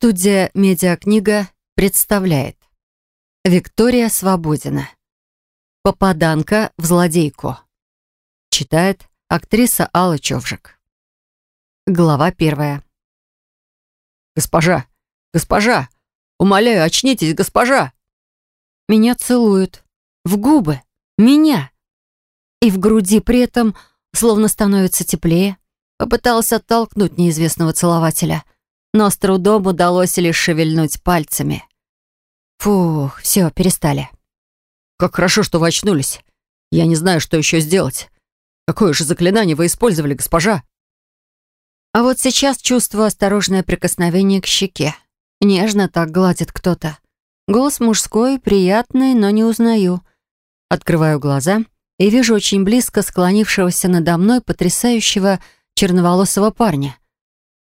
Студия «Медиакнига» представляет Виктория Свободина Попаданка в злодейку Читает актриса Алла Човжик Глава первая «Госпожа! Госпожа! Умоляю, очнитесь, госпожа!» Меня целуют. В губы. Меня. И в груди при этом словно становится теплее. Попытался оттолкнуть неизвестного целователя — но с трудом удалось лишь шевельнуть пальцами. Фух, все, перестали. «Как хорошо, что вы очнулись. Я не знаю, что еще сделать. Какое же заклинание вы использовали, госпожа?» А вот сейчас чувствую осторожное прикосновение к щеке. Нежно так гладит кто-то. Голос мужской, приятный, но не узнаю. Открываю глаза и вижу очень близко склонившегося надо мной потрясающего черноволосого парня —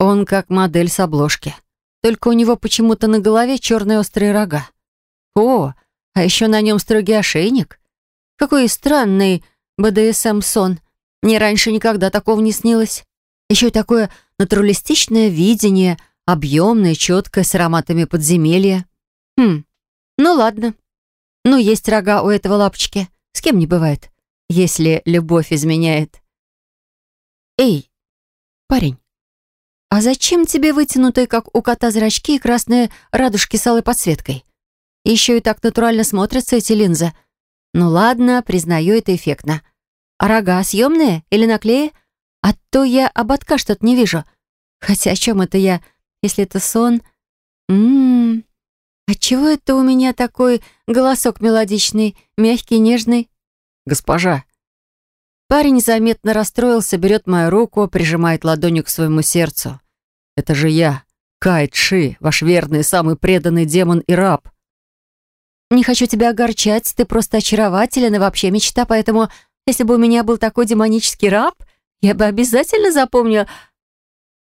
он как модель с обложки. Только у него почему-то на голове черные острые рога. О, а еще на нем строгий ошейник. Какой странный БДСМ-сон. Мне раньше никогда такого не снилось. Еще такое натуралистичное видение, объемное, четкое, с ароматами подземелья. Хм, ну ладно. Ну, есть рога у этого лапочки. С кем не бывает, если любовь изменяет. Эй, парень, «А зачем тебе вытянутые, как у кота, зрачки и красные радужки с алой подсветкой? Еще и так натурально смотрятся эти линзы. Ну ладно, признаю, это эффектно. А рога съемные или наклеи? А то я ободка что-то не вижу. Хотя о чем это я, если это сон? Ммм, отчего это у меня такой голосок мелодичный, мягкий, нежный? Госпожа. Парень заметно расстроился, берет мою руку, прижимает ладонью к своему сердцу. Это же я, Кайт Ши, ваш верный, самый преданный демон и раб. Не хочу тебя огорчать, ты просто очарователен и вообще мечта, поэтому, если бы у меня был такой демонический раб, я бы обязательно запомнила...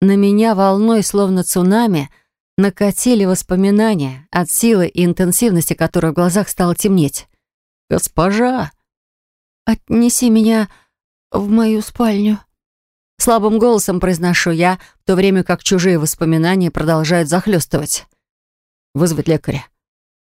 На меня волной, словно цунами, накатили воспоминания, от силы и интенсивности которой в глазах стало темнеть. «Госпожа!» «Отнеси меня в мою спальню», Слабым голосом произношу я, в то время как чужие воспоминания продолжают захлестывать. «Вызвать лекаря».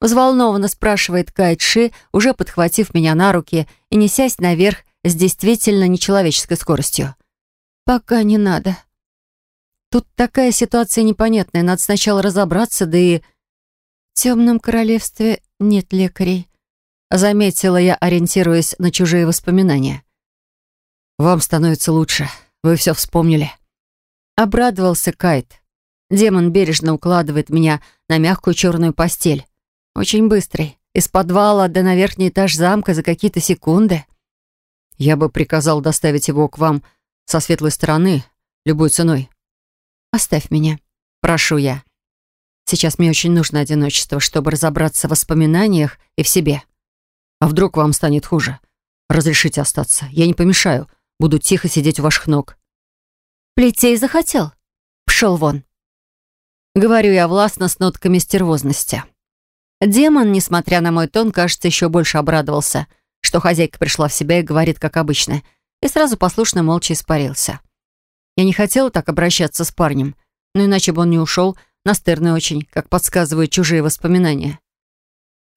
Взволнованно спрашивает Кайтши, уже подхватив меня на руки и несясь наверх с действительно нечеловеческой скоростью. «Пока не надо». Тут такая ситуация непонятная, надо сначала разобраться, да и... В темном королевстве нет лекарей. Заметила я, ориентируясь на чужие воспоминания. «Вам становится лучше», вы все вспомнили». Обрадовался Кайт. Демон бережно укладывает меня на мягкую черную постель. Очень быстрый. Из подвала до на верхний этаж замка за какие-то секунды. Я бы приказал доставить его к вам со светлой стороны, любой ценой. Оставь меня, прошу я. Сейчас мне очень нужно одиночество, чтобы разобраться в воспоминаниях и в себе. А вдруг вам станет хуже? Разрешите остаться. Я не помешаю. Буду тихо сидеть у ваших ног». «Плетей захотел? Пшел вон». Говорю я властно с нотками стервозности. Демон, несмотря на мой тон, кажется, еще больше обрадовался, что хозяйка пришла в себя и говорит, как обычно, и сразу послушно молча испарился. Я не хотела так обращаться с парнем, но иначе бы он не ушел, настырный очень, как подсказывают чужие воспоминания.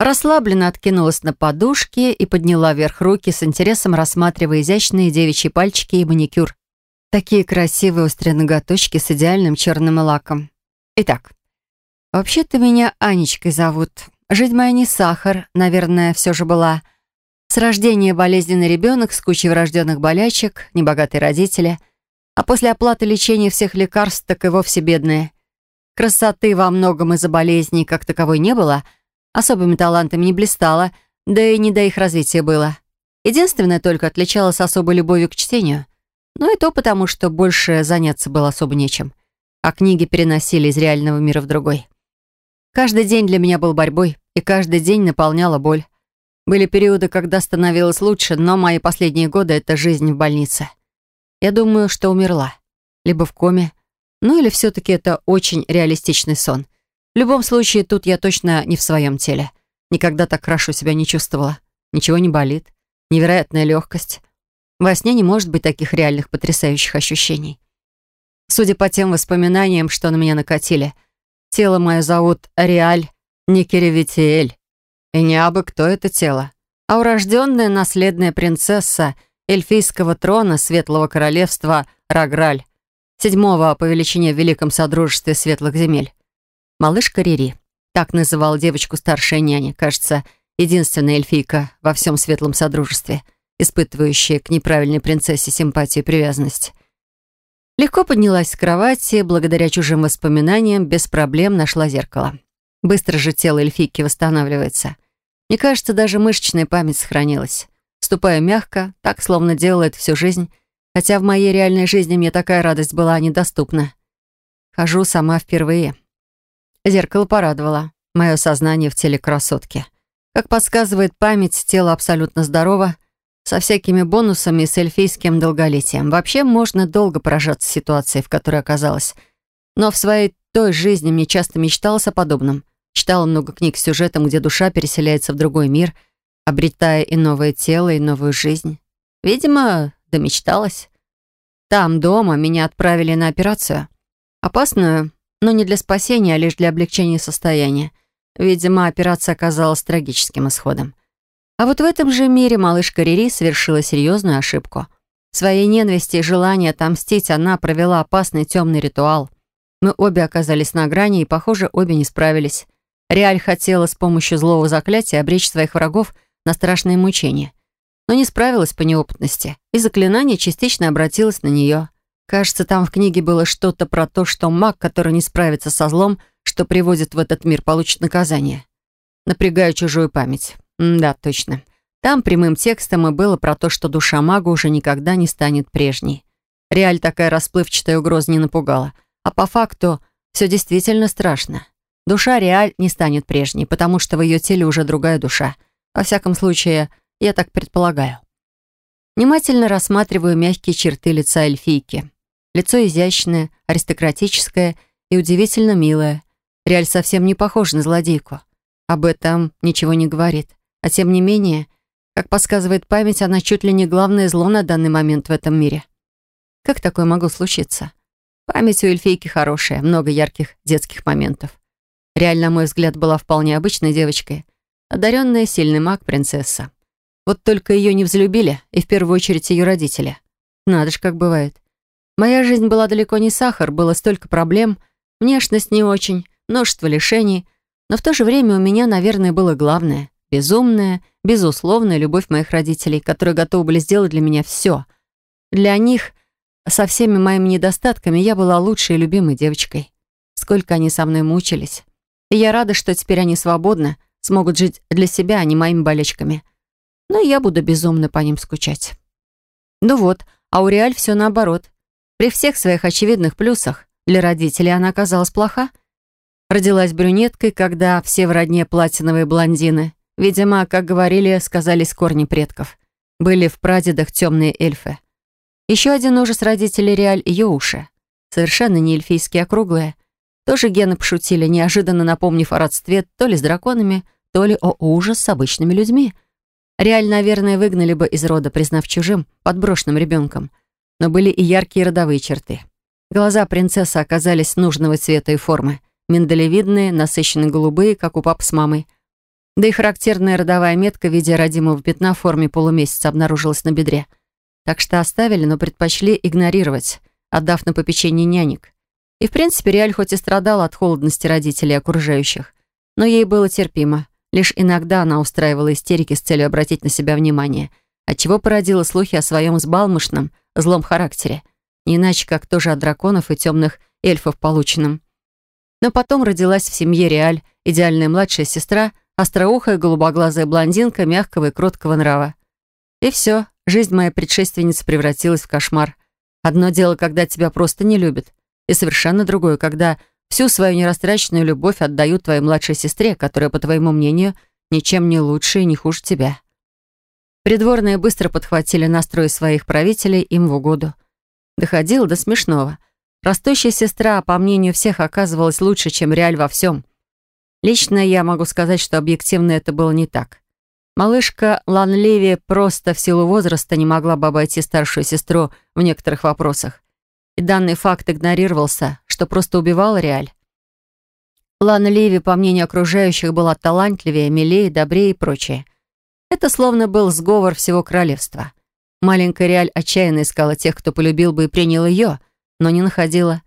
Расслабленно откинулась на подушке и подняла вверх руки с интересом, рассматривая изящные девичьи пальчики и маникюр. Такие красивые острые ноготочки с идеальным черным лаком. Итак, вообще-то меня Анечкой зовут. Жить моя не сахар, наверное, все же была. С рождения болезненный ребенок с кучей врожденных болячек, небогатые родители, а после оплаты лечения всех лекарств так и вовсе бедные. Красоты во многом из-за болезней как таковой не было — Особыми талантами не блистала, да и не до их развития было. Единственное только отличалась особой любовью к чтению. Но и то потому, что больше заняться было особо нечем. А книги переносили из реального мира в другой. Каждый день для меня был борьбой, и каждый день наполняла боль. Были периоды, когда становилось лучше, но мои последние годы — это жизнь в больнице. Я думаю, что умерла. Либо в коме, ну или все-таки это очень реалистичный сон. В любом случае, тут я точно не в своем теле. Никогда так хорошо себя не чувствовала. Ничего не болит. Невероятная легкость. Во сне не может быть таких реальных потрясающих ощущений. Судя по тем воспоминаниям, что на меня накатили, Тело мое зовут Реаль Никеревитиэль. И не абы кто это тело, а урожденная наследная принцесса эльфийского трона Светлого Королевства Раграль, седьмого по величине в Великом Содружестве Светлых Земель. Малышка Рири. Так называл девочку старшая няня, кажется, единственная эльфийка во всем Светлом Содружестве, испытывающая к неправильной принцессе симпатию и привязанность. Легко поднялась с кровати, благодаря чужим воспоминаниям, без проблем нашла зеркало. Быстро же тело эльфийки восстанавливается. Мне кажется, даже мышечная память сохранилась. Ступаю мягко, так, словно делала это всю жизнь, хотя в моей реальной жизни мне такая радость была недоступна. Хожу сама впервые. Зеркало порадовало. Мое сознание в теле красотки. Как подсказывает память, тело абсолютно здорово, со всякими бонусами и с эльфийским долголетием. Вообще можно долго поражаться ситуацией, в которой оказалась. Но в своей той жизни мне часто мечталось о подобном. Читала много книг с сюжетом, где душа переселяется в другой мир, обретая и новое тело, и новую жизнь. Видимо, домечталась. Там, дома, меня отправили на операцию. Опасную, но не для спасения, а лишь для облегчения состояния. Видимо, операция оказалась трагическим исходом. А вот в этом же мире малышка Рири совершила серьезную ошибку. Своей ненависти и желания отомстить она провела опасный темный ритуал. Мы обе оказались на грани и, похоже, обе не справились. Реаль хотела с помощью злого заклятия обречь своих врагов на страшные мучения. Но не справилась по неопытности, и заклинание частично обратилось на нее. Кажется, там в книге было что-то про то, что маг, который не справится со злом, что приводит в этот мир, получит наказание. Напрягаю чужую память. М да, точно. Там прямым текстом и было про то, что душа мага уже никогда не станет прежней. Реаль такая расплывчатая угроза не напугала. А по факту все действительно страшно. Душа Реаль не станет прежней, потому что в ее теле уже другая душа. Во всяком случае, я так предполагаю. Внимательно рассматриваю мягкие черты лица эльфийки. Лицо изящное, аристократическое и удивительно милое. Реаль совсем не похожа на злодейку. Об этом ничего не говорит. А тем не менее, как подсказывает память, она чуть ли не главное зло на данный момент в этом мире. Как такое могло случиться? Память у эльфийки хорошая, много ярких детских моментов. Реально, на мой взгляд, была вполне обычной девочкой. Одаренная, сильный маг, принцесса. Вот только ее не взлюбили, и в первую очередь ее родители. Надо ж, как бывает. Моя жизнь была далеко не сахар, было столько проблем, внешность не очень, множество лишений, но в то же время у меня, наверное, было главное — безумная, безусловная любовь моих родителей, которые готовы были сделать для меня все. Для них, со всеми моими недостатками, я была лучшей и любимой девочкой. Сколько они со мной мучились. И я рада, что теперь они свободны, смогут жить для себя, а не моими болечками. Но я буду безумно по ним скучать. Ну вот, а у Реаль все наоборот. При всех своих очевидных плюсах для родителей она оказалась плоха. Родилась брюнеткой, когда все в родне платиновые блондины. Видимо, как говорили, сказались корни предков. Были в прадедах темные эльфы. Еще один ужас родителей Реаль — ее уши. Совершенно не эльфийские, округлые. Тоже гены пошутили, неожиданно напомнив о родстве то ли с драконами, то ли о ужас с обычными людьми. Реаль, наверное, выгнали бы из рода, признав чужим, подброшенным ребенком. Но были и яркие родовые черты. Глаза принцессы оказались нужного цвета и формы. Миндалевидные, насыщенно голубые, как у папы с мамой. Да и характерная родовая метка в виде родимого пятна в форме полумесяца обнаружилась на бедре. Так что оставили, но предпочли игнорировать, отдав на попечение нянек. И, в принципе, Реаль хоть и страдала от холодности родителей и окружающих, но ей было терпимо. Лишь иногда она устраивала истерики с целью обратить на себя внимание, отчего породила слухи о своем сбалмошном, злом характере, не иначе как тоже от драконов и темных эльфов полученным. Но потом родилась в семье Реаль, идеальная младшая сестра, остроухая голубоглазая блондинка мягкого и кроткого нрава. И все, жизнь моей предшественницы превратилась в кошмар. Одно дело, когда тебя просто не любят, и совершенно другое, когда всю свою нерастраченную любовь отдают твоей младшей сестре, которая, по твоему мнению, ничем не лучше и не хуже тебя. Придворные быстро подхватили настрой своих правителей им в угоду. Доходило до смешного. Растущая сестра, по мнению всех, оказывалась лучше, чем Реаль во всем. Лично я могу сказать, что объективно это было не так. Малышка Ланливи просто в силу возраста не могла бы обойти старшую сестру в некоторых вопросах и данный факт игнорировался, что просто убивал Реаль. Лана Ливи, по мнению окружающих, была талантливее, милее, добрее и прочее. Это словно был сговор всего королевства. Маленькая Реаль отчаянно искала тех, кто полюбил бы и принял ее, но не находила.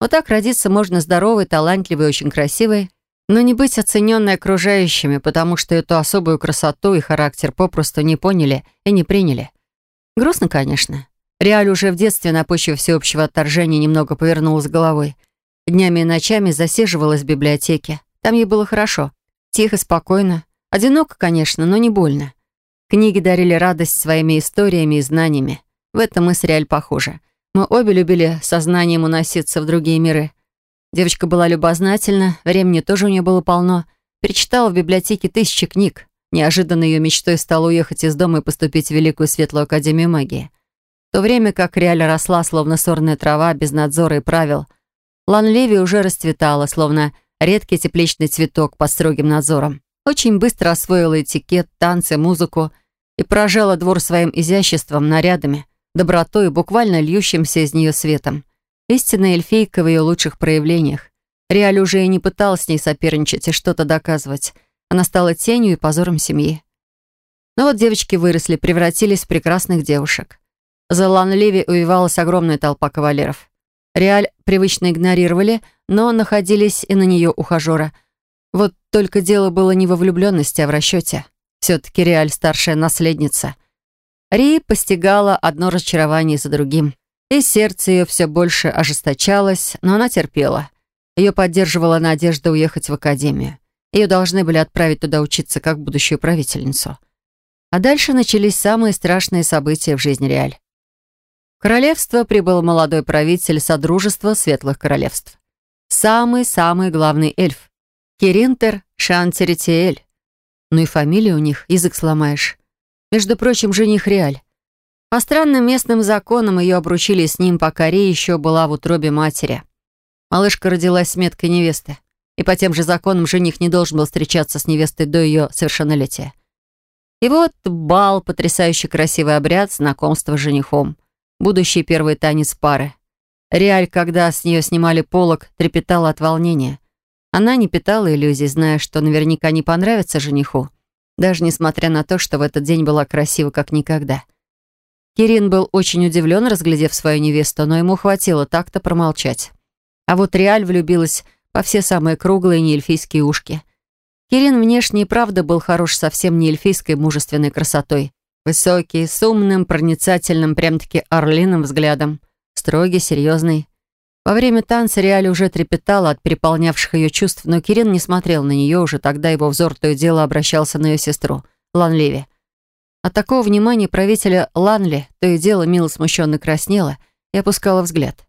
Вот так родиться можно здоровой, талантливой, очень красивой, но не быть оцененной окружающими, потому что эту особую красоту и характер попросту не поняли и не приняли. Грустно, конечно. Реаль уже в детстве на почве всеобщего отторжения немного повернулась головой. Днями и ночами засиживалась в библиотеке. Там ей было хорошо. Тихо, спокойно. Одиноко, конечно, но не больно. Книги дарили радость своими историями и знаниями. В этом мы с Реаль похожи. Мы обе любили сознанием уноситься в другие миры. Девочка была любознательна, времени тоже у нее было полно. Перечитала в библиотеке тысячи книг. Неожиданно ее мечтой стало уехать из дома и поступить в Великую Светлую Академию Магии. В то время как Реаль росла, словно сорная трава, без надзора и правил, Лан Леви уже расцветала, словно редкий тепличный цветок под строгим надзором. Очень быстро освоила этикет, танцы, музыку и поражала двор своим изяществом, нарядами, добротой буквально льющимся из нее светом. Истинная эльфийка в ее лучших проявлениях. Реаль уже и не пыталась с ней соперничать и что-то доказывать. Она стала тенью и позором семьи. Но вот девочки выросли, превратились в прекрасных девушек. За Лан Леви увивалась огромная толпа кавалеров. Реаль привычно игнорировали, но находились и на нее ухажера. Вот только дело было не во влюбленности, а в расчете. Все-таки Реаль старшая наследница. Ри постигала одно разочарование за другим. И сердце ее все больше ожесточалось, но она терпела. Ее поддерживала надежда уехать в академию. Ее должны были отправить туда учиться как будущую правительницу. А дальше начались самые страшные события в жизни Реаль. В королевство прибыл молодой правитель Содружества Светлых Королевств. Самый-самый главный эльф. Киринтер Шантеритиэль. Ну и фамилия у них, язык сломаешь. Между прочим, жених Реаль. По странным местным законам ее обручили с ним, пока Ри еще была в утробе матери. Малышка родилась с меткой невесты. И по тем же законам жених не должен был встречаться с невестой до ее совершеннолетия. И вот бал, потрясающий красивый обряд, знакомство с женихом. Будущий первый танец пары. Реаль, когда с нее снимали полог, трепетала от волнения. Она не питала иллюзий, зная, что наверняка не понравится жениху, даже несмотря на то, что в этот день была красива как никогда. Кирин был очень удивлен, разглядев свою невесту, но ему хватило так-то промолчать. А вот Реаль влюбилась по все самые круглые неэльфийские ушки. Кирин внешне и правда был хорош совсем не эльфийской мужественной красотой. Высокий, с умным, проницательным, прям-таки орлиным взглядом. Строгий, серьезный. Во время танца Реаль уже трепетала от переполнявших ее чувств, но Кирин не смотрел на нее, уже тогда его взор то и дело обращался на ее сестру, Лан Леви. От такого внимания правителя Ланли то и дело мило смущенно краснела и опускала взгляд.